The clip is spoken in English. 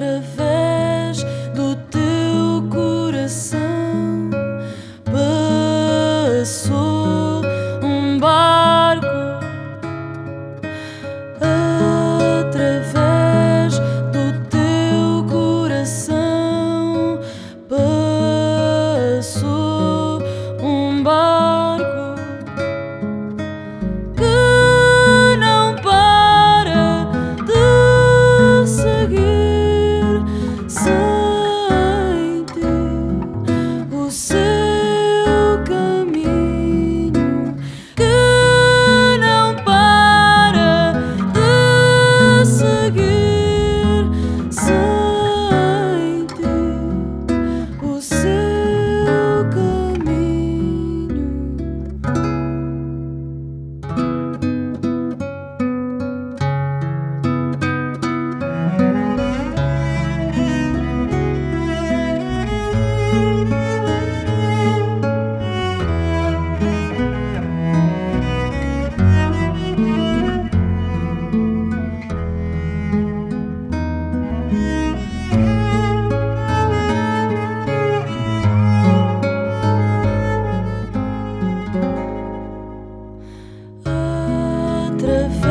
gravando. outra vez.